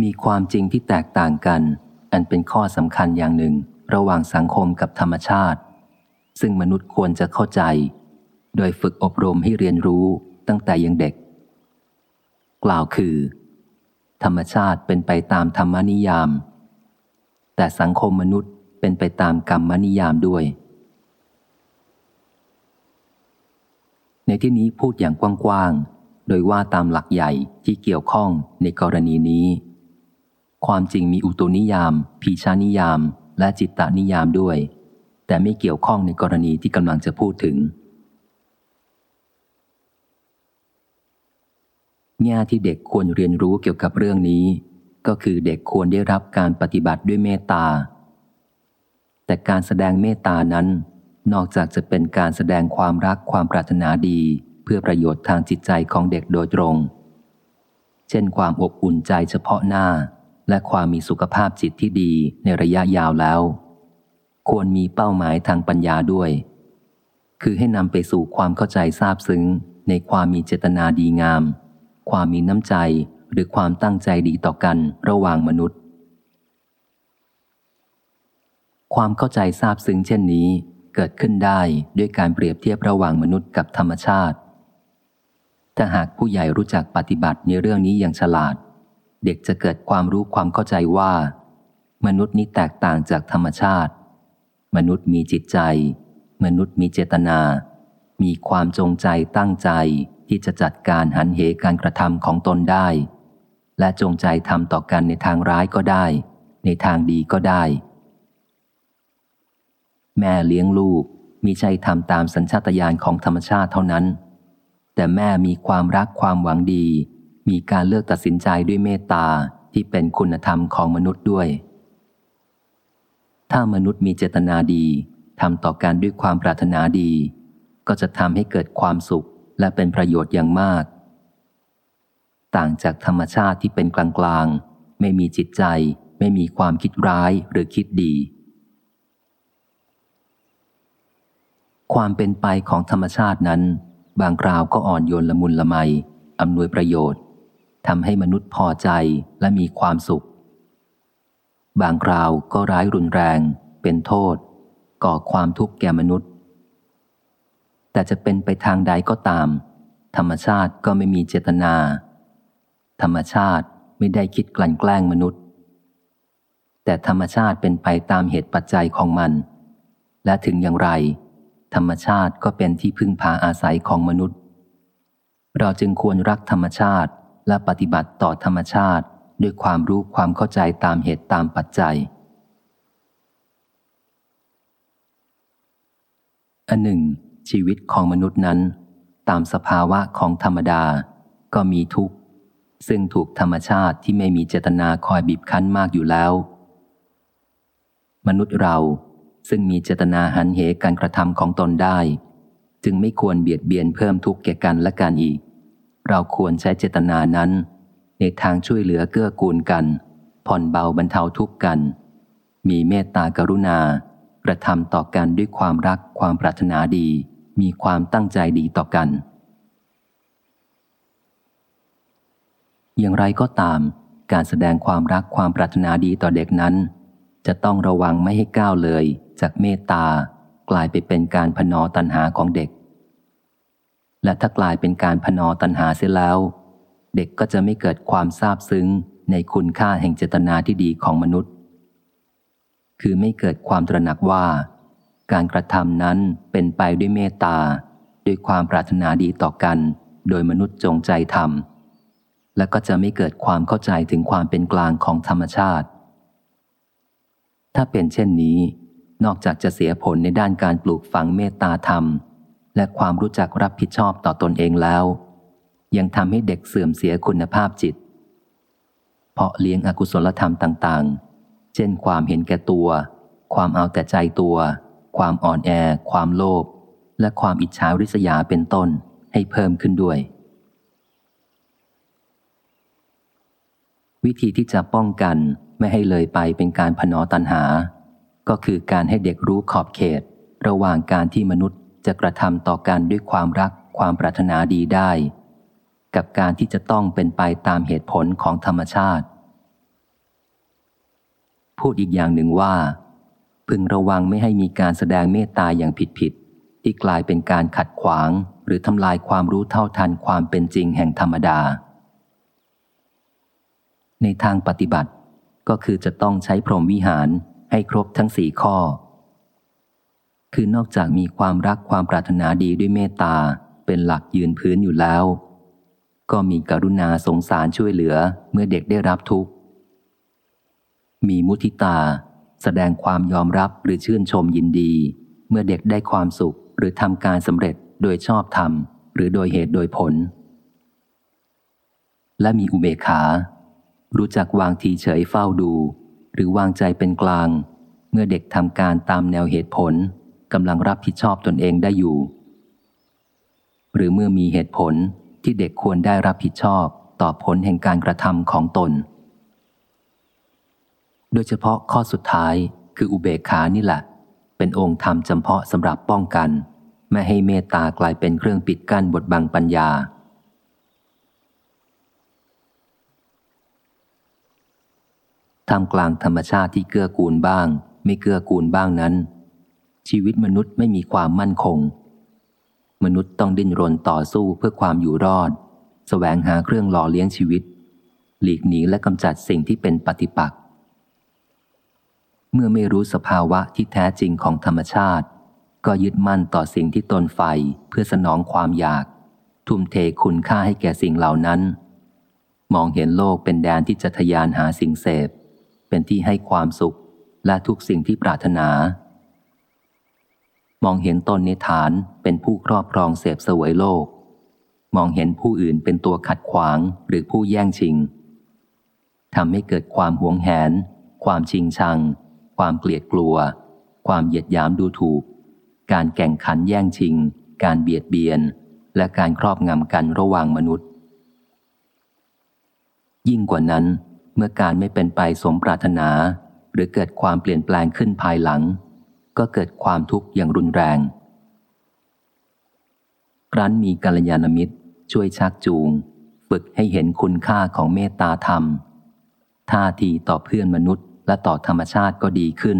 มีความจริงที่แตกต่างกัน อันเป็นข้อสำคัญอย่างหนึ่งระหว่างสังคมกับธรรมชาติ ซึ่งมนุษย์ควรจะเข้าใจ โดยฝึกอบรมให้เรียนรู้ตั้งแต่ยังเด็ก กล่าวคือ ธรรมชาติเป็นไปตามธรรมนิยาม แต่สังคมมนุษย์เป็นไปตามกรรมนิยามด้วย ในที่นี้พูดอย่างกว้างๆ โดยว่าตามหลักใหญ่ที่เกี่ยวข้องในกรณีนี้ ความจริงมีอุตุนิยาม พีชานิยาม และจิตตนิยามด้วย แต่ไม่เกี่ยวข้องในกรณีที่กำลังจะพูดถึง แง่ที่เด็กควรเรียนรู้เกี่ยวกับเรื่องนี้ ก็คือเด็กควรได้รับการปฏิบัติด้วยเมตตา แต่การแสดงเมตตานั้น นอกจากจะเป็นการแสดงความรักความปรารถนาดี เพื่อประโยชน์ทางจิตใจของเด็กโดยตรง เช่นความอบอุ่นใจเฉพาะหน้า และความมีสุขภาพจิตที่ดีในระยะยาวแล้ว ควรมีเป้าหมายทางปัญญาด้วย คือให้นำไปสู่ความเข้าใจทราบซึ้ง ในความมีเจตนาดีงาม ความมีน้ำใจหรือความตั้งใจดีต่อกันระหว่างมนุษย์ ความเข้าใจทราบซึ้งเช่นนี้เกิดขึ้นได้ด้วยการเปรียบเทียบระหว่างมนุษย์กับธรรมชาติ ถ้าหากผู้ใหญ่รู้จักปฏิบัติในเรื่องนี้อย่างฉลาด เด็กจะเกิดความรู้ความเข้าใจว่า มนุษย์นี้แตกต่างจากธรรมชาติ มนุษย์มีจิตใจ มนุษย์มีเจตนา มีความจงใจตั้งใจที่จะจัดการหันเหการกระทำของตนได้ และจงใจทำต่อกันในทางร้ายก็ได้ ในทางดีก็ได้ แม่เลี้ยงลูกมีใจทำตามสัญชาตญาณของธรรมชาติเท่านั้น แต่แม่มีความรักความหวังดี มีการเลือกตัดสินใจด้วยเมตตาที่เป็นคุณธรรมของมนุษย์ด้วย ถ้ามนุษย์มีเจตนาดีทำต่อการด้วยความปรารถนาดี ก็จะทำให้เกิดความสุขและเป็นประโยชน์อย่างมาก ต่างจากธรรมชาติที่เป็นกลางๆ ไม่มีจิตใจ ไม่มีความคิดร้ายหรือคิดดี ความเป็นไปของธรรมชาตินั้น บางคราวก็อ่อนโยนละมุนละไมอำนวยประโยชน์ ทำให้มนุษย์พอใจและมีความสุข บางคราวก็ร้ายรุนแรง เป็นโทษ ก่อความทุกข์แก่มนุษย์ แต่จะเป็นไปทางใดก็ตาม ธรรมชาติก็ไม่มีเจตนา ธรรมชาติไม่ได้คิดกลั่นแกล้งมนุษย์ แต่ธรรมชาติเป็นไปตามเหตุปัจจัยของมัน และถึงอย่างไร ธรรมชาติก็เป็นที่พึ่งพาอาศัยของมนุษย์ เราจึงควรรักธรรมชาติ และปฏิบัติต่อธรรมชาติด้วยความรู้ความเข้าใจตามเหตุตามปัจจัย อันหนึ่ง ชีวิตของมนุษย์นั้น ตามสภาวะของธรรมดา ก็มีทุกข์ ซึ่งถูกธรรมชาติที่ไม่มีเจตนาคอยบีบคั้นมากอยู่แล้ว มนุษย์เราซึ่งมีเจตนาหันเหการกระทำของตนได้ จึงไม่ควรเบียดเบียนเพิ่มทุกข์แก่กันและกันอีก เราควรใช้เจตนานั้น ในทางช่วยเหลือเกื้อกูลกัน ผ่อนเบาบรรเทาทุกข์กัน มีเมตตากรุณากระทำต่อกันด้วยความรักความปรารถนาดี มีความตั้งใจดีต่อกัน อย่างไรก็ตาม การแสดงความรักความปรารถนาดีต่อเด็กนั้น จะต้องระวังไม่ให้ก้าวเลยจากเมตตากลายไปเป็นการพนอตัณหาของเด็ก และถ้ากลายเป็นการพนอตัณหาเสียแล้ว เด็กก็จะไม่เกิดความซาบซึ้งในคุณค่าแห่งเจตนาที่ดีของมนุษย์ คือไม่เกิดความตระหนักว่า การกระทำนั้นเป็นไปด้วยเมตตา ด้วยความปรารถนาดีต่อกัน โดยมนุษย์จงใจทำและก็จะไม่เกิดความเข้าใจถึงความเป็นกลางของธรรมชาติ ถ้าเป็นเช่นนี้ นอกจากจะเสียผลในด้านการปลูกฝังเมตตาธรรม และความรู้จักรับผิดชอบต่อตนเองแล้ว ยังทำให้เด็กเสื่อมเสียคุณภาพจิต เพราะเลี้ยงอกุศลธรรมต่างๆ เช่นความเห็นแก่ตัว ความเอาแต่ใจตัว ความอ่อนแอ ความโลภและความอิจฉาริษยาเป็นต้นให้เพิ่มขึ้นด้วย วิธีที่จะป้องกันไม่ให้เลยไปเป็นการพนอตันหา ก็คือการให้เด็กรู้ขอบเขต ระหว่างการที่มนุษย์ จะกระทำต่อกันด้วยความรักความปรารถนาดีได้ กับการที่จะต้องเป็นไปตามเหตุผลของธรรมชาติ พูดอีกอย่างหนึ่งว่า พึงระวังไม่ให้มีการแสดงเมตตาอย่างผิดๆที่กลายเป็นการขัดขวาง หรือทำลายความรู้เท่าทันความเป็นจริงแห่งธรรมดา ในทางปฏิบัติก็คือจะต้องใช้พรหมวิหารให้ครบทั้งสี่ข้อ คือนอกจากมีความรักความปรารถนาดีด้วยเมตตา เป็นหลักยืนพื้นอยู่แล้ว ก็มีกรุณาสงสารช่วยเหลือเมื่อเด็กได้รับทุกข์ มีมุทิตา แสดงความยอมรับหรือชื่นชมยินดี เมื่อเด็กได้ความสุขหรือทำการสำเร็จโดยชอบธรรม หรือโดยเหตุโดยผล และมีอุเบกขา รู้จักวางทีเฉยเฝ้าดู หรือวางใจเป็นกลาง เมื่อเด็กทำการตามแนวเหตุผล กำลังรับผิดชอบตนเองได้อยู่ หรือเมื่อมีเหตุผลที่เด็กควรได้รับผิดชอบต่อผลแห่งการกระทำของตน โดยเฉพาะข้อสุดท้ายคืออุเบกขานี่แหละ เป็นองค์ธรรมจำเพาะสำหรับป้องกัน ไม่ให้เมตตากลายเป็นเครื่องปิดกั้นบทบังปัญญา ทำกลางธรรมชาติที่เกื้อกูลบ้าง ไม่เกื้อกูลบ้างนั้น ชีวิตมนุษย์ไม่มีความมั่นคง มนุษย์ต้องดิ้นรนต่อสู้เพื่อความอยู่รอดสแสวงหาเครื่องหล่อเลี้ยงชีวิต หลีกหนีและกำจัดสิ่งที่เป็นปฏิปักษ์เมื่อไม่รู้สภาวะที่แท้จริงของธรรมชาติ ก็ยึดมั่นต่อสิ่งที่ตนใฝ่เพื่อสนองความอยาก ทุ่มเทคุณค่าให้แก่สิ่งเหล่านั้น มองเห็นโลกเป็นแดนที่จะทยานหาสิ่งเสพ เป็นที่ให้ความสุขและทุกสิ่งที่ปรารถนา มองเห็นตนในฐานเป็นผู้ครอบครองเสพสวยโลก มองเห็นผู้อื่นเป็นตัวขัดขวางหรือผู้แย่งชิงทำให้เกิดความหวงแหน ความชิงชัง ความเกลียดกลัว ความเหยียดยามดูถูก การแข่งขันแย่งชิง การเบียดเบียน และการครอบงำกันระหว่างมนุษย์ ยิ่งกว่านั้น เมื่อการไม่เป็นไปสมปรารถนา หรือเกิดความเปลี่ยนแปลงขึ้นภายหลัง ก็เกิดความทุกข์อย่างรุนแรง ครั้นมีกัลยาณมิตรช่วยชักจูง ฝึกให้เห็นคุณค่าของเมตตาธรรม ท่าทีต่อเพื่อนมนุษย์และต่อธรรมชาติก็ดีขึ้น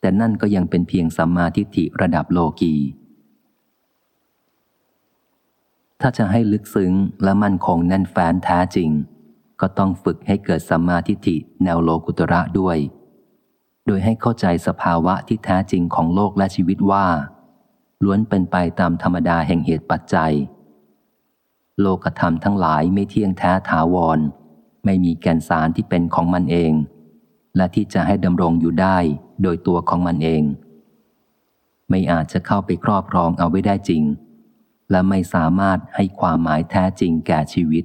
แต่นั่นก็ยังเป็นเพียงสัมมาทิฏฐิระดับโลกี ถ้าจะให้ลึกซึ้งและมั่นคงแน่นแฟ้นแท้จริง ก็ต้องฝึกให้เกิดสัมมาทิฏฐิแนวโลกุตระด้วย ดยให้เข้าใจสภาวะที่แท้จริงของโลกและชีวิตว่า ล้วนเป็นไปตามธรรมดาแห่งเหตุปัจจัย โลกธรรมทั้งหลายไม่เที่ยงแท้ถาวร ไม่มีแก่นสารที่เป็นของมันเอง และที่จะให้ดำรงอยู่ได้โดยตัวของมันเอง ไม่อาจจะเข้าไปครอบครองเอาไว้ได้จริง และไม่สามารถให้ความหมายแท้จริงแก่ชีวิต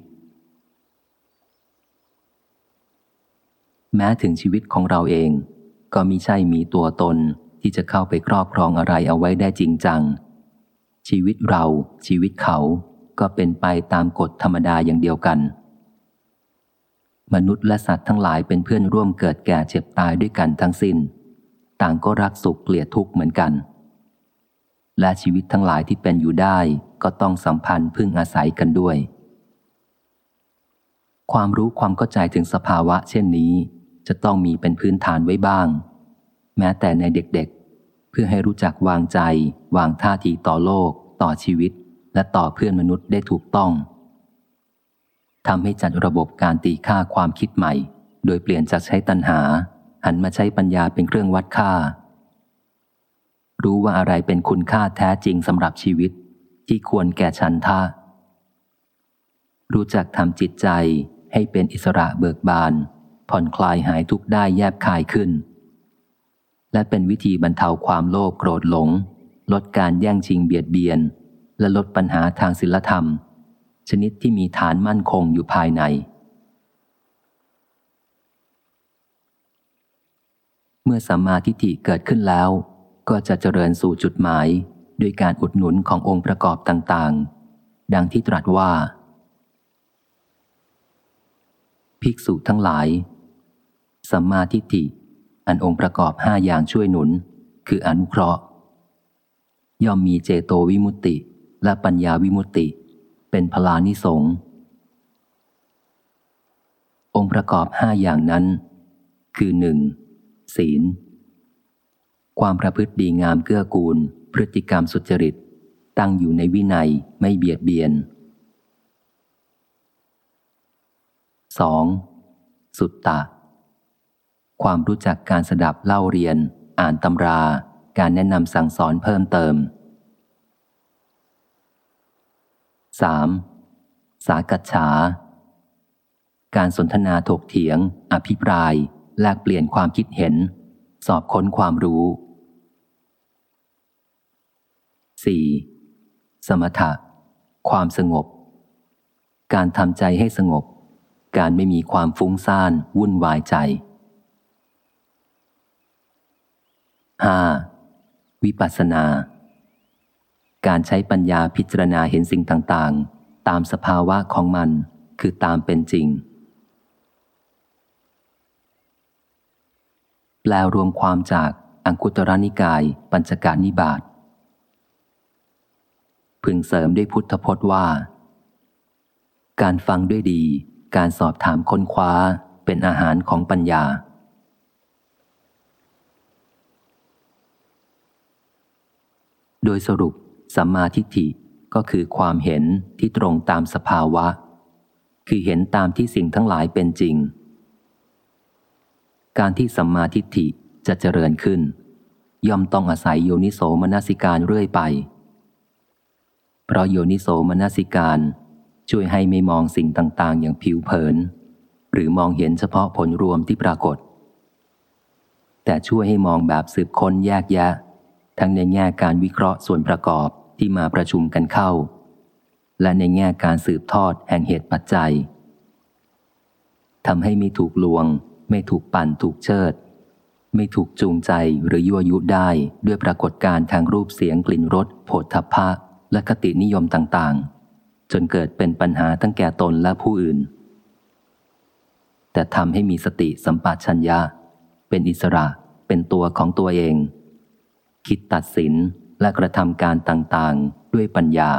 แม้ถึงชีวิตของเราเอง ก็มิใช่มีตัวตนที่จะเข้าไปครอบครองอะไรเอาไว้ได้จริงจัง ชีวิตเราชีวิตเขาก็เป็นไปตามกฎธรรมดาอย่างเดียวกัน มนุษย์และสัตว์ทั้งหลายเป็นเพื่อนร่วมเกิดแก่เจ็บตายด้วยกันทั้งสิน้น ต่างก็รักสุขเกลียดทุกข์เหมือนกัน และชีวิตทั้งหลายที่เป็นอยู่ได้ก็ต้องสัมพันธ์พึ่งอาศัยกันด้วย ความรู้ความเข้าใจถึงสภาวะเช่นนี้ จะต้องมีเป็นพื้นฐานไว้บ้าง แม้แต่ในเด็กๆ เพื่อให้รู้จักวางใจ วางท่าทีต่อโลก ต่อชีวิต และต่อเพื่อนมนุษย์ได้ถูกต้องทำให้จัดระบบการตีค่าความคิดใหม่ โดยเปลี่ยนจากใช้ตัณหา หันมาใช้ปัญญาเป็นเครื่องวัดค่า รู้ว่าอะไรเป็นคุณค่าแท้จริงสำหรับชีวิต ที่ควรแก่ฉันท่ารู้จักทำจิตใจให้เป็นอิสระเบิกบาน ผ่อนคลายหายทุกข์ได้แยบคายขึ้น และเป็นวิธีบรรเทาความโลภโกรธหลง ลดการแย่งชิงเบียดเบียน และลดปัญหาทางศิลธรรม ชนิดที่มีฐานมั่นคงอยู่ภายใน เมื่อสัมมาทิฏฐิเกิดขึ้นแล้ว ก็จะเจริญสู่จุดหมายด้วยการอุดหนุนขององค์ประกอบต่างๆ ดังที่ตรัสว่า ภิกษุทั้งหลาย สัมมาทิฏฐิ อันองค์ประกอบห้าอย่างช่วยหนุน คืออนุเคราะห์ ย่อมมีเจโตวิมุตติ และปัญญาวิมุตติ เป็นพลานิสงองค์ประกอบห้าอย่างนั้น คือหนึ่งศีล ความประพฤติดีงามเกื้อกูล พฤติกรรมสุจริต ตั้งอยู่ในวินัยไม่เบียดเบียน 2. สุตตะ ความรู้จักการสดับเล่าเรียน อ่านตำรา การแนะนำสั่งสอนเพิ่มเติม 3. สากัจฉา การสนทนาถกเถียง อภิปราย แลกเปลี่ยนความคิดเห็น สอบค้นความรู้ 4. สมถะ ความสงบ การทำใจให้สงบ การไม่มีความฟุ้งซ่าน วุ่นวายใจ 5. วิปัสสนา การใช้ปัญญาพิจารณาเห็นสิ่งต่างๆ ตามสภาวะของมัน คือตามเป็นจริง แปลรวมความจากอังคุตรนิกาย ปัญจการนิบาตพึงเสริมด้วยพุทธพจน์ว่า การฟังด้วยดี การสอบถามค้นคว้าเป็นอาหารของปัญญา โดยสรุปสัมมาทิฏฐิก็คือความเห็นที่ตรงตามสภาวะ คือเห็นตามที่สิ่งทั้งหลายเป็นจริง การที่สัมมาทิฏฐิจะเจริญขึ้น ย่อมต้องอาศัยโยนิโสมนสิการเรื่อยไป เพราะโยนิโสมนสิการช่วยให้ไม่มองสิ่งต่าง ๆ อย่างผิวเผิน หรือมองเห็นเฉพาะผลรวมที่ปรากฏ แต่ช่วยให้มองแบบสืบค้นแยกแยะ ทั้งในแง่การวิเคราะห์ส่วนประกอบที่มาประชุมกันเข้า และในแง่การสืบทอดแห่งเหตุปัจจัยทำให้ไม่ถูกลวง ไม่ถูกปั่นถูกเชิด ไม่ถูกจูงใจหรือยั่วยุได้ด้วยปรากฏการทางรูปเสียงกลิ่นรสโผฏฐัพพะและคตินิยมต่างๆ จนเกิดเป็นปัญหาทั้งแก่ตนและผู้อื่น แต่ทำให้มีสติสัมปชัญญะ เป็นอิสระเป็นตัวของตัวเอง คิดตัดสินและกระทำการต่างๆ ด้วยปัญญา